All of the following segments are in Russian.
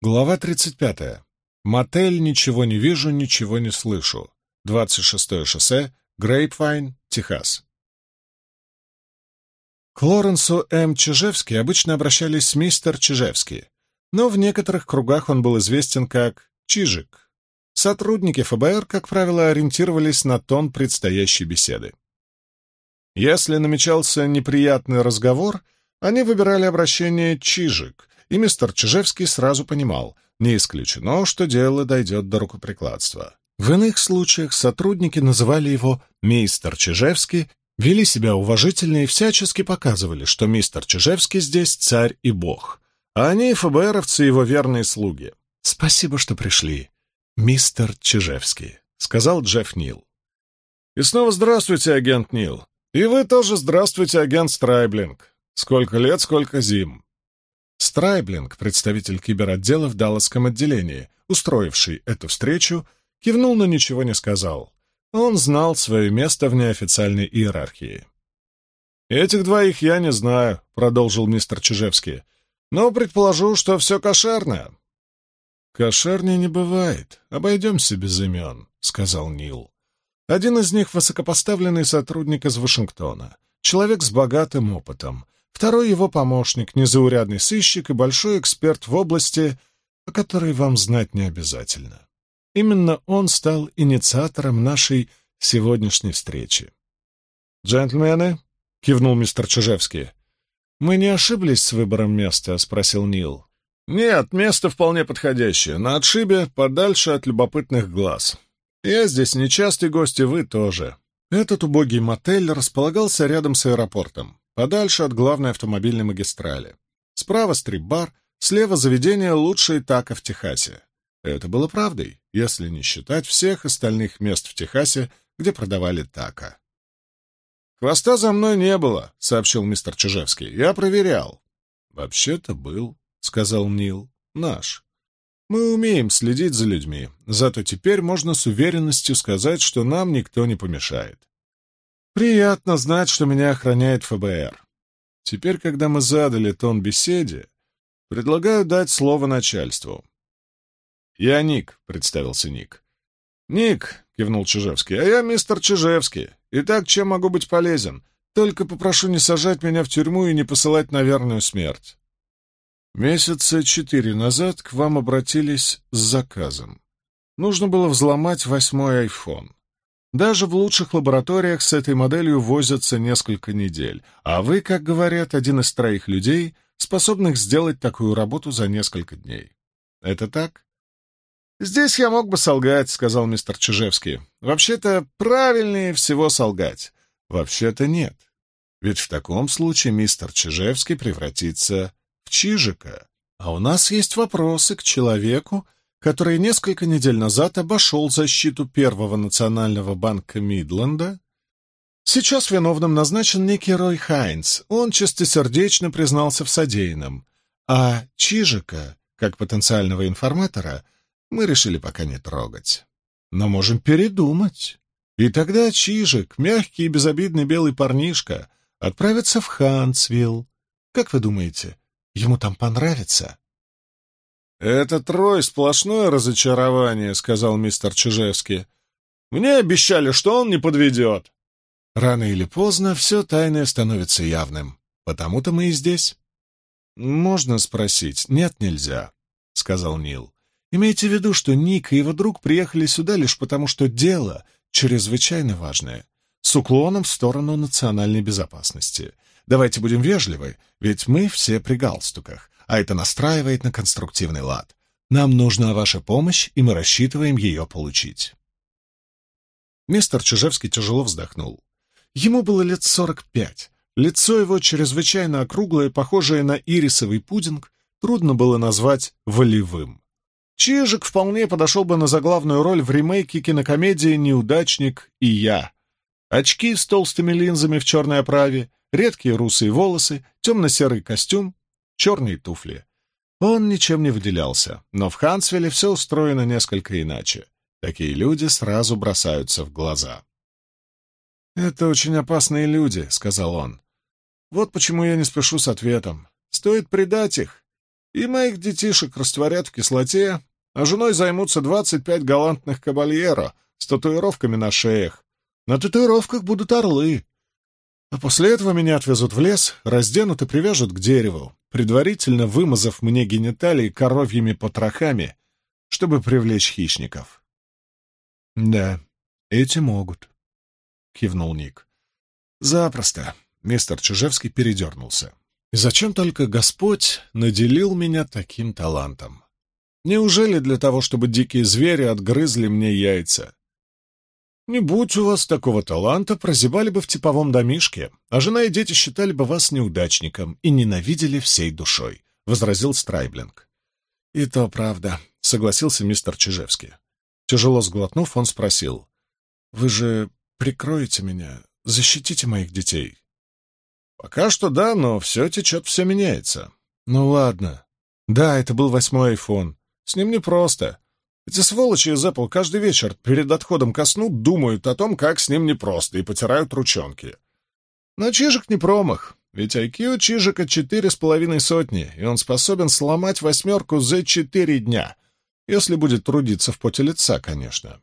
Глава 35. Мотель «Ничего не вижу, ничего не слышу». 26-е шоссе, Грейпвайн, Техас. К Лоренсу М. Чижевски обычно обращались мистер Чижевский, но в некоторых кругах он был известен как Чижик. Сотрудники ФБР, как правило, ориентировались на тон предстоящей беседы. Если намечался неприятный разговор, они выбирали обращение «Чижик», и мистер Чижевский сразу понимал, не исключено, что дело дойдет до рукоприкладства. В иных случаях сотрудники называли его «мистер Чижевский», вели себя уважительно и всячески показывали, что мистер Чижевский здесь царь и бог, а они, ФБРовцы, его верные слуги. «Спасибо, что пришли, мистер Чижевский», — сказал Джефф Нил. «И снова здравствуйте, агент Нил. И вы тоже здравствуйте, агент Страйблинг. Сколько лет, сколько зим». Страйблинг, представитель киберотдела в Далласском отделении, устроивший эту встречу, кивнул, но ничего не сказал. Он знал свое место в неофициальной иерархии. «Этих двоих я не знаю», — продолжил мистер Чижевский, «но предположу, что все кошерно». «Кошернее не бывает. Обойдемся без имен», — сказал Нил. Один из них — высокопоставленный сотрудник из Вашингтона, человек с богатым опытом. Второй — его помощник, незаурядный сыщик и большой эксперт в области, о которой вам знать не обязательно. Именно он стал инициатором нашей сегодняшней встречи. «Джентльмены», — кивнул мистер Чижевский, — «мы не ошиблись с выбором места?» — спросил Нил. «Нет, место вполне подходящее. На отшибе, подальше от любопытных глаз. Я здесь нечастый гость, и вы тоже». Этот убогий мотель располагался рядом с аэропортом, подальше от главной автомобильной магистрали. Справа стрип-бар, слева заведение лучшей тако в Техасе. Это было правдой, если не считать всех остальных мест в Техасе, где продавали тако. «Хвоста за мной не было», — сообщил мистер Чижевский. «Я проверял». «Вообще-то был», — сказал Нил. «Наш. Мы умеем следить за людьми, зато теперь можно с уверенностью сказать, что нам никто не помешает. Приятно знать, что меня охраняет ФБР. Теперь, когда мы задали тон беседе, предлагаю дать слово начальству. «Я Ник», — представился Ник. «Ник», — кивнул Чижевский, — «а я мистер Чижевский. Итак, чем могу быть полезен? Только попрошу не сажать меня в тюрьму и не посылать на верную смерть». Месяца четыре назад к вам обратились с заказом. Нужно было взломать восьмой iPhone. Даже в лучших лабораториях с этой моделью возятся несколько недель, а вы, как говорят, один из троих людей, способных сделать такую работу за несколько дней. Это так? «Здесь я мог бы солгать», — сказал мистер Чижевский. «Вообще-то правильнее всего солгать. Вообще-то нет. Ведь в таком случае мистер Чижевский превратится в Чижика. А у нас есть вопросы к человеку, который несколько недель назад обошел защиту Первого национального банка Мидленда. Сейчас виновным назначен некий Рой Хайнс. Он чистосердечно признался в содеянном. А Чижика, как потенциального информатора, — мы решили пока не трогать. Но можем передумать. И тогда Чижик, мягкий и безобидный белый парнишка, отправится в Хансвилл. Как вы думаете, ему там понравится? «Это трой сплошное разочарование», — сказал мистер Чижевский. «Мне обещали, что он не подведет». Рано или поздно все тайное становится явным. Потому-то мы и здесь. «Можно спросить?» «Нет, нельзя», — сказал Нил. Имейте в виду, что Ник и его друг приехали сюда лишь потому, что дело чрезвычайно важное, с уклоном в сторону национальной безопасности. Давайте будем вежливы, ведь мы все при галстуках, а это настраивает на конструктивный лад. Нам нужна ваша помощь, и мы рассчитываем ее получить. Мистер Чижевский тяжело вздохнул. Ему было лет сорок пять. Лицо его, чрезвычайно округлое, похожее на ирисовый пудинг, трудно было назвать волевым. Чижик вполне подошел бы на заглавную роль в ремейке кинокомедии «Неудачник и я». Очки с толстыми линзами в черной оправе, редкие русые волосы, темно-серый костюм, черные туфли. Он ничем не выделялся, но в Хансвилле все устроено несколько иначе. Такие люди сразу бросаются в глаза. «Это очень опасные люди», — сказал он. «Вот почему я не спешу с ответом. Стоит предать их, и моих детишек растворят в кислоте, а женой займутся двадцать пять галантных кабальеро с татуировками на шеях. На татуировках будут орлы. А после этого меня отвезут в лес, разденут и привяжут к дереву, предварительно вымазав мне гениталии коровьими потрохами, чтобы привлечь хищников. — Да, эти могут, — кивнул Ник. — Запросто. Мистер Чижевский передернулся. И зачем только Господь наделил меня таким талантом? Неужели для того, чтобы дикие звери отгрызли мне яйца? Не будь у вас такого таланта, прозябали бы в типовом домишке, а жена и дети считали бы вас неудачником и ненавидели всей душой, — возразил Страйблинг. — И то правда, — согласился мистер Чижевский. Тяжело сглотнув, он спросил. — Вы же прикроете меня, защитите моих детей? Пока что да, но все течет, все меняется. Ну ладно. Да, это был восьмой айфон. С ним непросто. Эти сволочи из Apple каждый вечер перед отходом ко сну думают о том, как с ним непросто, и потирают ручонки. Но Чижик не промах, ведь IQ Чижика четыре с половиной сотни, и он способен сломать восьмерку за четыре дня, если будет трудиться в поте лица, конечно.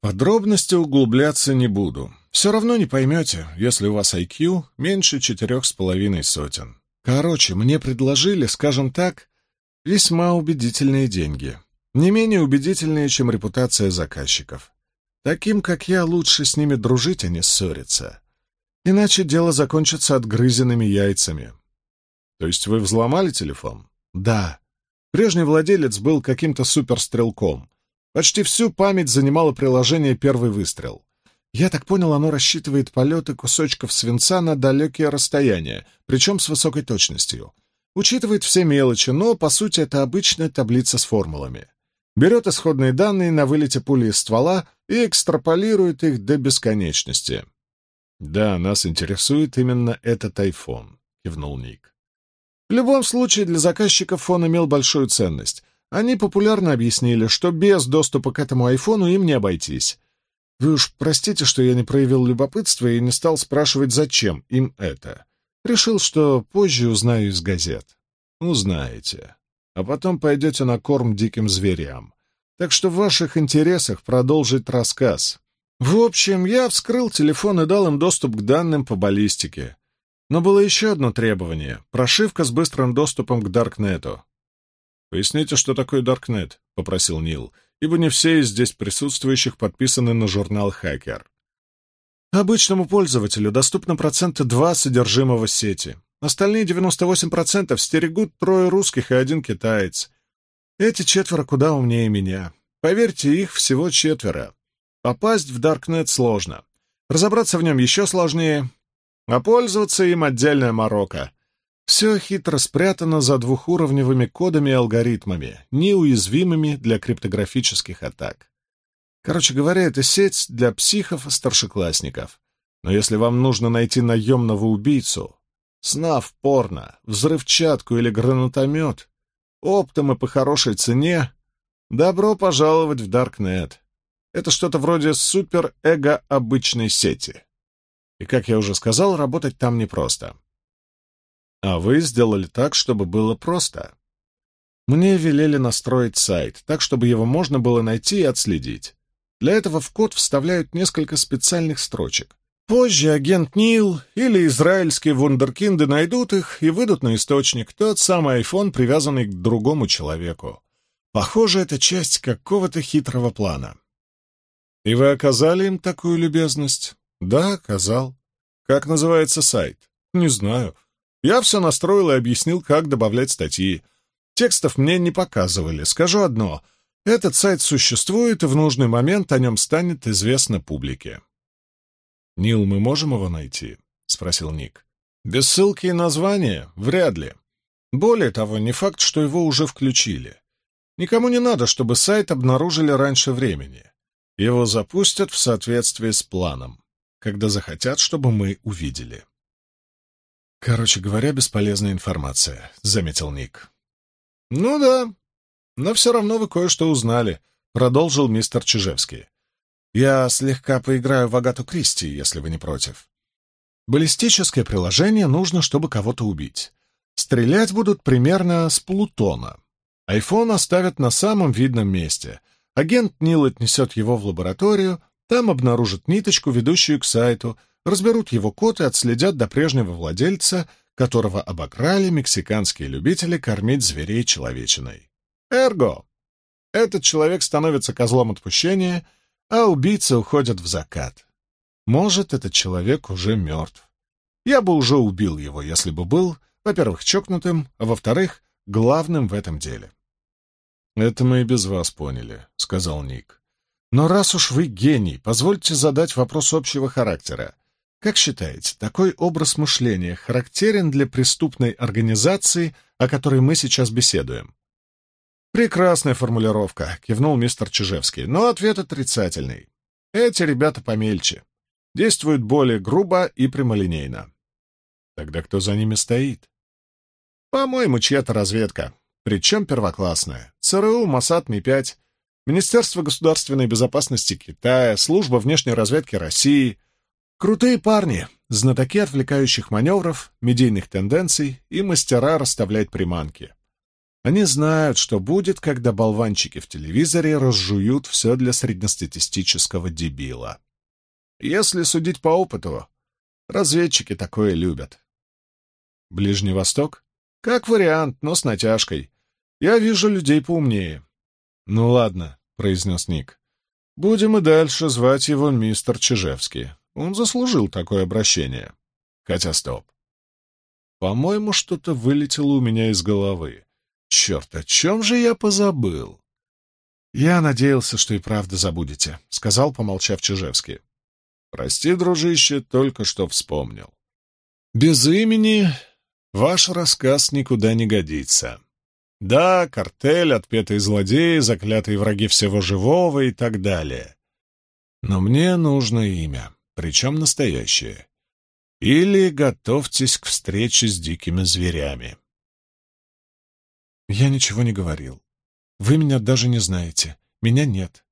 В подробности углубляться не буду. Все равно не поймете, если у вас IQ меньше четырех с половиной сотен. Короче, мне предложили, скажем так, весьма убедительные деньги. Не менее убедительные, чем репутация заказчиков. Таким, как я, лучше с ними дружить, а не ссориться. Иначе дело закончится отгрызенными яйцами. То есть вы взломали телефон? Да. Прежний владелец был каким-то суперстрелком. Почти всю память занимало приложение «Первый выстрел». Я так понял, оно рассчитывает полеты кусочков свинца на далекие расстояния, причем с высокой точностью. Учитывает все мелочи, но, по сути, это обычная таблица с формулами. Берет исходные данные на вылете пули из ствола и экстраполирует их до бесконечности. «Да, нас интересует именно этот iPhone», — кивнул Ник. В любом случае, для заказчиков фон имел большую ценность. Они популярно объяснили, что без доступа к этому айфону им не обойтись. Вы уж простите, что я не проявил любопытства и не стал спрашивать, зачем им это. Решил, что позже узнаю из газет. Узнаете. А потом пойдете на корм диким зверям. Так что в ваших интересах продолжить рассказ. В общем, я вскрыл телефон и дал им доступ к данным по баллистике. Но было еще одно требование — прошивка с быстрым доступом к Даркнету. «Поясните, что такое Даркнет?» — попросил Нил ибо не все из здесь присутствующих подписаны на журнал «Хакер». Обычному пользователю доступно процента 2 содержимого сети. Остальные 98% стерегут трое русских и один китаец. Эти четверо куда умнее меня. Поверьте, их всего четверо. Попасть в Даркнет сложно. Разобраться в нем еще сложнее, а пользоваться им отдельная морока. Все хитро спрятано за двухуровневыми кодами и алгоритмами, неуязвимыми для криптографических атак. Короче говоря, это сеть для психов и старшеклассников. Но если вам нужно найти наемного убийцу, снав порно, взрывчатку или гранатомет, оптом и по хорошей цене, добро пожаловать в Даркнет. Это что-то вроде супер-эго обычной сети. И, как я уже сказал, работать там непросто. А вы сделали так, чтобы было просто. Мне велели настроить сайт, так, чтобы его можно было найти и отследить. Для этого в код вставляют несколько специальных строчек. Позже агент Нил или израильские вундеркинды найдут их и выйдут на источник, тот самый iPhone, привязанный к другому человеку. Похоже, это часть какого-то хитрого плана. И вы оказали им такую любезность? Да, оказал. Как называется сайт? Не знаю. Я все настроил и объяснил, как добавлять статьи. Текстов мне не показывали. Скажу одно. Этот сайт существует, и в нужный момент о нем станет известно публике. «Нил, мы можем его найти?» — спросил Ник. «Без ссылки и названия? Вряд ли. Более того, не факт, что его уже включили. Никому не надо, чтобы сайт обнаружили раньше времени. Его запустят в соответствии с планом, когда захотят, чтобы мы увидели». «Короче говоря, бесполезная информация», — заметил Ник. «Ну да, но все равно вы кое-что узнали», — продолжил мистер Чижевский. «Я слегка поиграю в Агату Кристи, если вы не против. Баллистическое приложение нужно, чтобы кого-то убить. Стрелять будут примерно с Плутона. Айфон оставят на самом видном месте. Агент Нил отнесет его в лабораторию, там обнаружат ниточку, ведущую к сайту, разберут его код и отследят до прежнего владельца, которого обокрали мексиканские любители кормить зверей человечиной. Эрго! Этот человек становится козлом отпущения, а убийцы уходят в закат. Может, этот человек уже мертв. Я бы уже убил его, если бы был, во-первых, чокнутым, а во-вторых, главным в этом деле. «Это мы и без вас поняли», — сказал Ник. «Но раз уж вы гений, позвольте задать вопрос общего характера. Как считаете, такой образ мышления характерен для преступной организации, о которой мы сейчас беседуем? Прекрасная формулировка, кивнул мистер Чижевский, но ответ отрицательный. Эти ребята помельче, действуют более грубо и прямолинейно. Тогда кто за ними стоит? По-моему, чья-то разведка, причем первоклассная. ЦРУ, Моссад, Ми-5, Министерство государственной безопасности Китая, Служба внешней разведки России — Крутые парни, знатоки отвлекающих маневров, медийных тенденций и мастера расставлять приманки. Они знают, что будет, когда болванчики в телевизоре разжуют все для среднестатистического дебила. Если судить по опыту, разведчики такое любят. Ближний Восток? Как вариант, но с натяжкой. Я вижу людей поумнее. Ну ладно, — произнес Ник. Будем и дальше звать его мистер Чижевский. Он заслужил такое обращение. Хотя стоп. По-моему, что-то вылетело у меня из головы. Черт, о чем же я позабыл? Я надеялся, что и правда забудете, — сказал, помолчав Чижевский. Прости, дружище, только что вспомнил. Без имени ваш рассказ никуда не годится. Да, картель, отпетые злодеи, заклятые враги всего живого и так далее. Но мне нужно имя причем настоящее. Или готовьтесь к встрече с дикими зверями. Я ничего не говорил. Вы меня даже не знаете. Меня нет.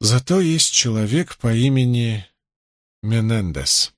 Зато есть человек по имени Менендес.